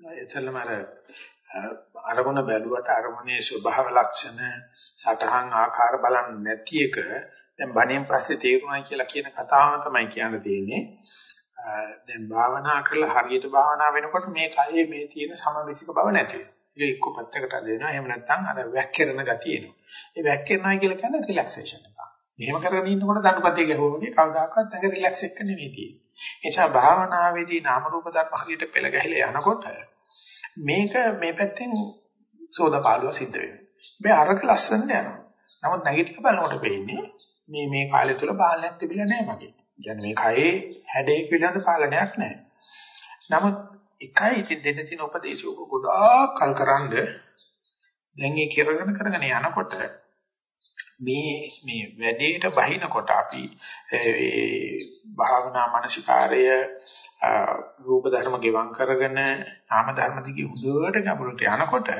එතනම අර අරමුණ බැලුවට අරමුණේ ස්වභාව ලක්ෂණ සටහන් ආකාර බලන්නේ නැති එක දැන් බණෙන් පස්සේ තේරුණා කියලා කියන කතාවම තමයි කියන්න තියෙන්නේ. දැන් භාවනා කරලා හරියට භාවනා වෙනකොට මේ කයේ මේ තියෙන සමමිතික බව නැති වෙනවා. ඒක එක්ක පැත්තකට දෙනවා. එහෙම නැත්නම් අර වැක්කිරන ගතිය එනවා. ඒ වැක්කිරනවා කියලා කියන්නේ රිලැක්සේෂන් එක. මෙහෙම කරගෙන ඉන්නකොට දඬුපතේ ගැහුවා වගේ කවදාකවත් ඇඟ රිලැක්ස් එක නෙවෙයි තියෙන්නේ. ඒ නිසා භාවනාවේදී නාම රූප ධර්ම හරියට පෙළ ගැහිලා යනකොට මේක මේ පැත්තෙන් සෝදපාලුව සිද්ධ වෙනවා. මේ අරක ලස්සනට යනවා. නමුත් නැගිටලා බලනකොට පේන්නේ මේ මේ කාලය තුල පාලනයක් තිබිලා නැහැ මගේ. කියන්නේ මේ කයේ හැඩයක පිළිබඳ පාලනයක් නැහැ. නමුත් එකයි ඉතින් දෙන්න තියෙන උපදේශෝක ගොඩාක් කල්කරනද දැන් ඒ කරගෙන කරගෙන යනකොට මේ මේ වැඩේට බහිනකොට අපි ඒ භාවනා මානසිකාරය රූප ධර්ම ගෙවම් කරගෙන නාම ධර්ම දිගේ උඩට ගැඹුරට යනකොට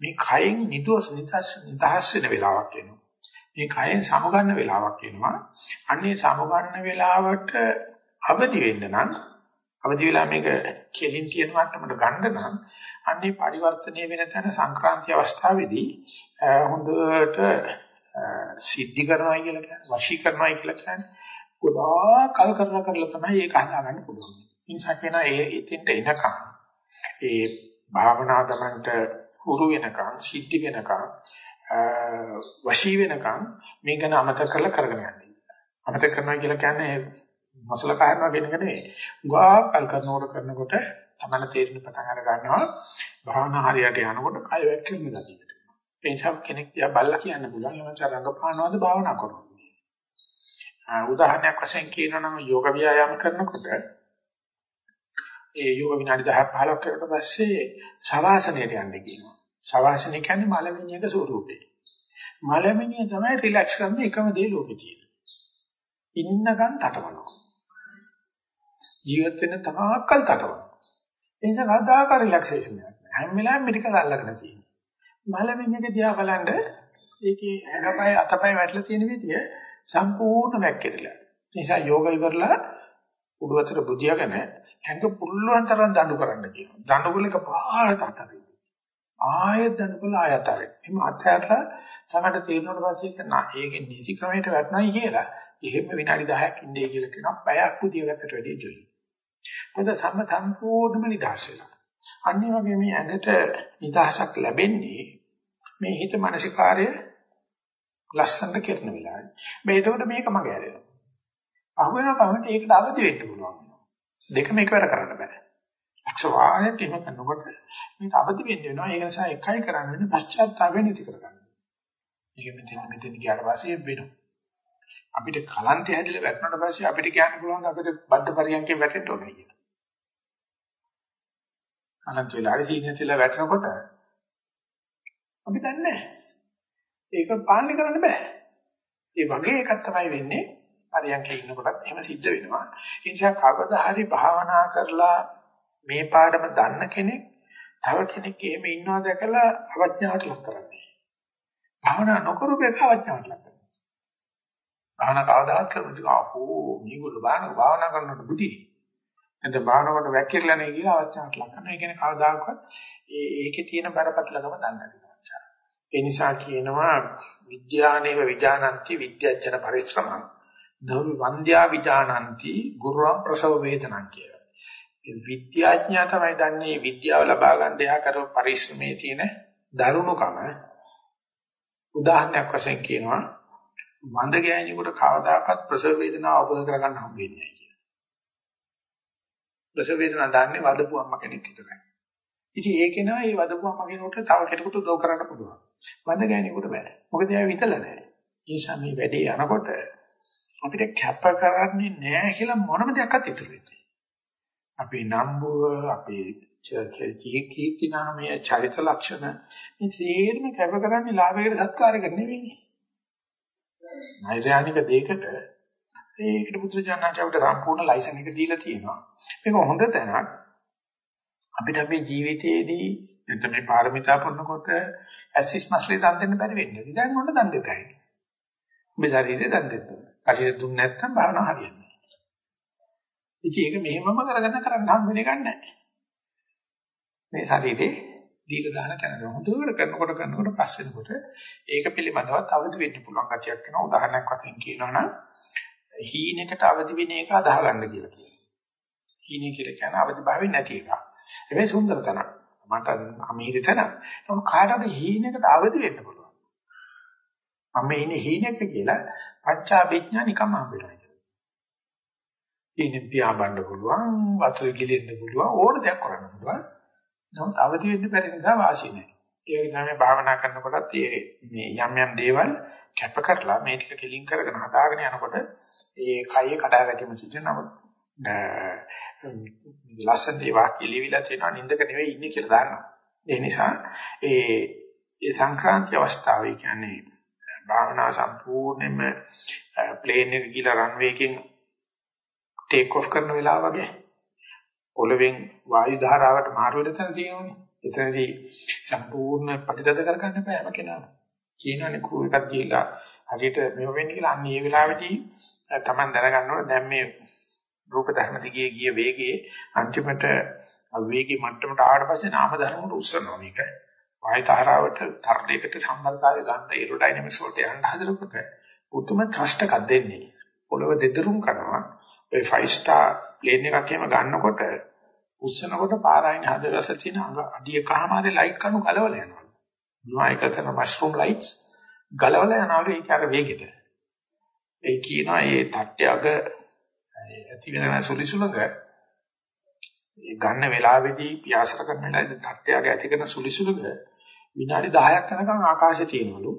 මේ කයෙන් නිදොස් නිදහස් නිදහස් වෙන වෙලාවක් එනවා. මේ කයෙන් සමගන්න වෙලාවක් එනවා. අන්නේ සමගන්න වෙලාවට අවදි වෙන්න නම් අවදි වෙලා මේක කෙලින් තියෙන මට්ටමට ගන්න නම් අන්නේ පරිවර්තනය වෙන තැන සංක්‍රාන්ති අවස්ථාවේදී හොඳට සිද්ධි කරනවා කියලා කියන්නේ වශී කරනවා කියලා කියන්නේ ගොඩාක් කල් කරලා කරලා තමයි ඒක හදාගන්න පුළුවන්. ඉන්සා කියන ඒ ඉතින්ට එනකම් ඒ භාවනා ගමන්ට හුරු වෙනකම් සිද්ධි වෙනකම් වශී වෙනකම් මේක න අමතක කරලා කරගෙන යන්නේ. අමතක කරනවා කියලා කියන්නේ මසල කහනවා කියන එක නෙවෙයි. ගා කල් කරනකොට කරනකොට තමයි තේරෙන පටන් අර ගන්නවා භාවනා හරියට යනකොට කය වැක්කෙන්න ගතියට. ඒ නිසා කෙනෙක් දිහා බල්ලා කියන්න පුළුවන් එමන්ච රංගපානවද භාවනා කරනවා. උදාහරණයක් වශයෙන් කියනවා නම් යෝග ව්‍යායාම කරනකොට ඒ යෝග විනාඩි 10 15ක් කරලා පස්සේ සවාසනයට යන්න කියනවා. සවාසනය කියන්නේ මලමිණියක ස්වරූපේ. මලමිණිය තමයි රිලැක්ස් කරන එකම දේ ලෝකේ තියෙන්නේ. ඉන්නකන් තටමනවා. ජීවත් වෙන තාක්කල් තටමනවා. ඒ නිසා කවදාක රිලැක්සේෂන් එකක් නෑ. හැම වෙලාවෙම මෙඩිකල් අල්ලගෙන තියෙනවා. මලමිණියක දිහා බලන්න ඒකේ ඇඟපය අතපය වැටලා තියෙන විදිය සම්පූර්ණ වැක්කිරලා. ඒ නිසා යෝග ඉවරලා උඩු අතට බුදියාගෙන හැංග පුල්ලුවන් තරම් දඬු කරන්න කියනවා. දඬු වලක පාරට අතරින්. ආයෙත් දඬු කළ ආයත අතරින්. එහම අතහැරලා තමයි තේරුණාට පස්සේ කරනවා. ඒකේ නිසි ක්‍රමයට වැටනයි කියලා. එහෙම විනාඩි 10ක් ඉන්නේ කියලා කියනවා. පැයක් බුදියාගත්තට වැඩිය ජොලි. මොකද සම්ම සම්පූර්ණම නිදහස් වෙනවා. අනිත් වගේ මේ ඇඟට නිදහසක් ලැබෙන්නේ මේ හිත මානසිකාර්ය ලස්සනට කරන වෙලාවේ. මේ එතකොට මේක මගේ ඇරෙනවා. අහුවෙන කමෙන්ට් ඒකට අවදි වෙන්න පුළුවන්. දෙකම එකවර කරන්න බෑ. ලක්ෂ වාරයක් එහෙම කරනකොට මේක අවදි වෙන්න වෙනවා. ඒක නිසා එකයි කරන්න වෙන්නේ පශ්චාත්තාපය නැති කරගන්න. මේක මෙතන මෙතන ගියාට පස්සේ වෙනවා. අපිට කලන්තය හැදිලා වැටුණාට පස්සේ අපිට කියන්න පුළුවන් අපිට බද්ධ පරියන්කේ වැටෙන්න ඕනේ කියලා. කලන්ත වෙලා හරි සීනියතිලා වැටෙනකොට අපි දන්නේ නැහැ. ඒක පාලනය කරන්න බෑ. ඒ වගේ එකක් තමයි වෙන්නේ. පරියන්කේ ඉන්නකොටත් එහෙම සිද්ධ වෙනවා. ඒ නිසා කවදා හරි භාවනා කරලා මේ පාඩම දන්න කෙනෙක් තව කෙනෙක් එහෙම ඉන්නවා දැකලා අවඥාවට ලක් කරන්නේ. භාවනා නොකරු බේක අවඥාවට ලක් කරනවා. භාවනා කවදාවත් කරන්නේ ආපෝ මේගොල්ලෝ භාවනා භාවනා කරනකොට බුද්ධි. එතන භාවනාවට වැක්කිරලා නැහැ කියලා අවඥාවට ලක් කරනවා. ඒ කියන්නේ කවදාකවත් ඒ ඒකේ තියෙන බරපතලකම දන්නේ නැහැ. ඒ නිසා කියනවා විද්‍යානේව විජානಂತಿ විද්‍යාචන පරිශ්‍රමං නව වන්ද්‍යා විජානಂತಿ ගුරුවම් ප්‍රසව වේදනං කියලා. ඒ විද්‍යාඥයා තමයි දන්නේ විද්‍යාව ලබා ගන්න එහා කරව පරිශ්‍රමයේ තියෙන දරුණුකම. උදාහරණයක් වශයෙන් කියනවා වඳ ගෑණියෙකුට කවදාකවත් ප්‍රසව වේදනාව අවබෝධ කරගන්න හම්බෙන්නේ නැහැ කියලා. ප්‍රසව වේදනාව දන්නේ වදපු අම්ම කෙනෙක් විතරයි. ඉතින් ඒක නා මේ වදපු අම්ම කෙනෙකුට තව කෙනෙකුට උදව් කරන්න පුළුවන්. වඳ ගෑණියෙකුට බෑ. මොකද එයා විතල නැහැ. ඒ නිසා මේ වැඩේ යනකොට අපිට කැප කරන්නේ නැහැ කියලා මොනම දෙයක්වත් ඉතුරු වෙන්නේ. අපේ නම්බුව, අපේ කීර්ති නාමය, චරිත ලක්ෂණ මේ සියල්ලම කැප කරන්නේ ලාභයකට සත්කාරයකට නෙවෙයි. නෛර්යානික දෙයකට ඒකට බුදුජානනාචාවට සම්පූර්ණ ලයිසන් එක දීලා තියෙනවා. මේක හොඳ තැනක්. අපිට අපේ ජීවිතයේදී නැත්නම් මේ පාරමිතා පුරනකොට ඇසිස් මස්ලි දන් දෙන්න බැරි වෙන්නේ. දැන් මොන දන් දෙතයි. මේ ශරීරේ දන් දෙන්න. ශරීරය දුන්නේ නැත්නම් භාවනා හරියන්නේ නැහැ. ඉතින් ඒක මෙහෙමම කරගෙන කරන්න හම් වෙන එකක් නැහැ. මේ ශරීරේ දීලා දාන තැන. හොඳට කරනකොට කරනකොට පස්සෙනකොට ඒක පිළිබඳවත් අවදි වෙන්න පුළුවන් ගතියක් වෙනවා. උදාහරණයක් වශයෙන් කියනවා නම් හීනෙකට අවදි වෙන එක අදාහ ගන්න කියලා කියනවා. හීනෙ කියලා කියන්නේ අවදි භාවයෙන් නැති එක. හැබැයි සුන්දර තැනක්. මට අමීරි තැනක්. ඒක කාටද හීනෙකට අවදි වෙන්න පුළුවන්. මම ඉන්නේ හීනෙක කියලා පච්චාභිඥා නිකම්ම හම්බෙනවා. හීනෙන් පියාඹන්න පුළුවන්, වතුර ගිලෙන්න පුළුවන්, ඕන දෙයක් කරන්න පුළුවන්. නමුත් අවදි වෙන්න බැරි නිසා වාසිය නැහැ. ඒ වගේ තමයි භාවනා කරනකොටත් මේ යම් යම් දේවල් කැප කරලා මේ ටික කෙලින් කරගෙන හදාගෙන යනකොට ඒ කයේ කඩා වැටීම සිද්ධ නමුත් ලස්සන දේ වාක්‍ය ලියවිලා තියෙනවා නින්දක නෙවෙයි ඉන්නේ කියලා දාන්නවා. ඒ නිසා ඒ ඒ සංක්‍රාන්ති අවස්ථාවේ කියන්නේ භාවනා සම්පූර්ණයෙන්ම ප්ලේන් එක ගිහලා රන්වේ එකෙන් ටේක් ඔෆ් කරන වෙලාව වගේ පොළවෙන් වායු ධාරාවට මාරු වෙන තැන තියෙනවනේ. එතනදී සම්පූර්ණ ප්‍රතිතද කරගන්න බෑ හැම කෙනාම. කියනවනේ කෝ එකක් ගිහිලා හරියට මෙව වෙන්නේ කියලා අන්න ඒ වෙලාවේදී Taman දැනගන්න ඕනේ දැන් මේ රූප ධර්ම දිගේ ගිය වේගයේ අන්තිමට වේගී මට්ටමට ආවට පස්සේ නාම ධර්ම වල උස්සනවා මේක. වායු ධාරාවට තරණයකට සම්බන්ධතාවය ගන්න ඒරෝඩයිනමික්ස් වලට යන්න හදනකොට උතුම ත්‍රස්ට එකක් දෙන්නේ. පොළව දෙදරුම් කරනවා. ඒ 5 star ප්ලේන් එකක් එහෙම ගන්නකොට උස්සනකොට පාරායින හදවස තියෙන අඩිය කහමාරේ ලයිට් කණු ගලවලා යනවා. නායකතන මෂ්රූම් ලයිට්ස් ගලවලා යනවලු ඒක අර වේගෙට. ඒ කියනවා ඒ තට්ටයක ඇති වෙන සුලිසුලඟ ගන්න වෙලාවේදී පියාසර කරන වෙලාවේදී තට්ටයක ඇති කරන සුලිසුලඟ විනාඩි 10ක් යනකම් ආකාශයේ තියෙනවලු.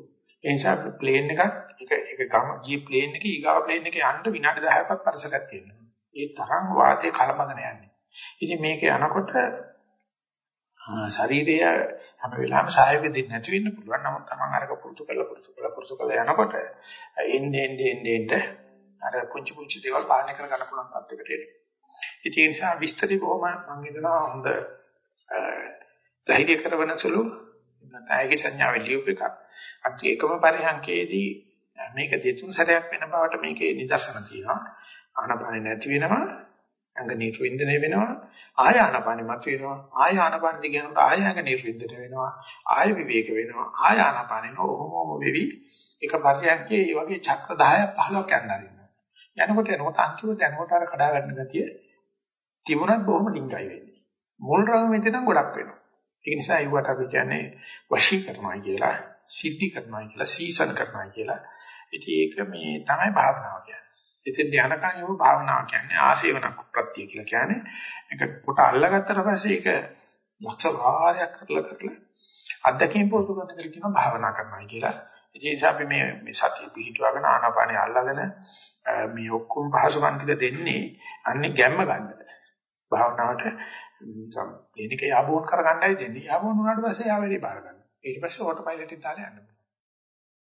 ඒ නිසා ප්ලේන් එකක් එක එක ගම ගිය ප්ලේන් එකේ ඊගාව ප්ලේන් එකේ යන්න විනාඩි 10ක්වත් පරසකක් තියෙනවා. ඒ තරම් වාතයේ කලබගෙන යන්නේ. ඉතින් මේක යනකොට ශරීරය හැම වෙලාවෙම සහයෝගය දෙන්නේ නැති වෙන්න පුළුවන්. නමුත් Taman අරක පුරුදු කරලා පුරුදු කරලා පුරුදු කරලා යනකොට එන්නේ එන්නේ එන්නේ අර පුංචි පුංචි දේවල් පාලනය කර ගන්න පුළුවන් තත්යකට එනවා. ඉතින් ඒ නිසා විස්තරي බොහොම මම හිතනවා හොඳ ධෛර්ය කරවන සුළු නැත්නම් සංඥාවේ ලියුප එකක්. අත් ඒකම පරිහංකේදී මේක දෙතුන් සැරයක් වෙන බවට මේකේ නිදර්ශන තියෙනවා. ආනපානෙ නැති වෙනවා අංග නිර්වින්දනය වෙනවා ආය ආනපානෙ මත වෙනවා ආය ආනපානෙ දිගනට ආය අංග නිර්වින්දනය වෙනවා ආය විවේක වෙනවා ආය ආනපානෙ නොහොමම වෙවි එක පරියන්කේ මේ වගේ චක්‍ර 10ක් 15ක් යනවා යනකොට යනකොට අන්තිමට යනකොට අර කඩා ගන්න ගතිය තිබුණත් බොහොම ඩිංගයි වෙන්නේ මුල් රඟ මෙතන ගොඩක් වෙනවා ඒ නිසා ඒවට අපි කියන්නේ වශී කරනවා කියලා සිද්ධි කරනවා කියලා සීසන් කරනවා කියලා ඉතින් ඒක මේ තමයි භාවනාව කියන්නේ එතෙන් යනකම් යෝ භාවනාව කියන්නේ ආසේවන ප්‍රත්‍ය කියලා කියන්නේ. ඒක කොට අල්ලගත්තට පස්සේ ඒක ලක්ෂ වාරයක් කරලා කරලා අත්දැකීම් පුරුදු කරන එක කියනවා භාවනා කරනවා කියලා. ඒ නිසා අපි මේ මේ සතිය පිහිටුවගෙන ආනාපානිය අල්ලගෙන මේ ඔක්කොම පහසුකම් ටික දෙන්නේ අන්නේ ගැම්ම ගන්න. භාවනාවට නිකම් එනික යාබෝන් කරගන්නයි දෙන්නේ. යාබෝන් වුණාට පස්සේ යා වැඩි බාර ගන්න. ඊට පස්සේ ඕටෝ පයිලට් එක දාලා යන්න.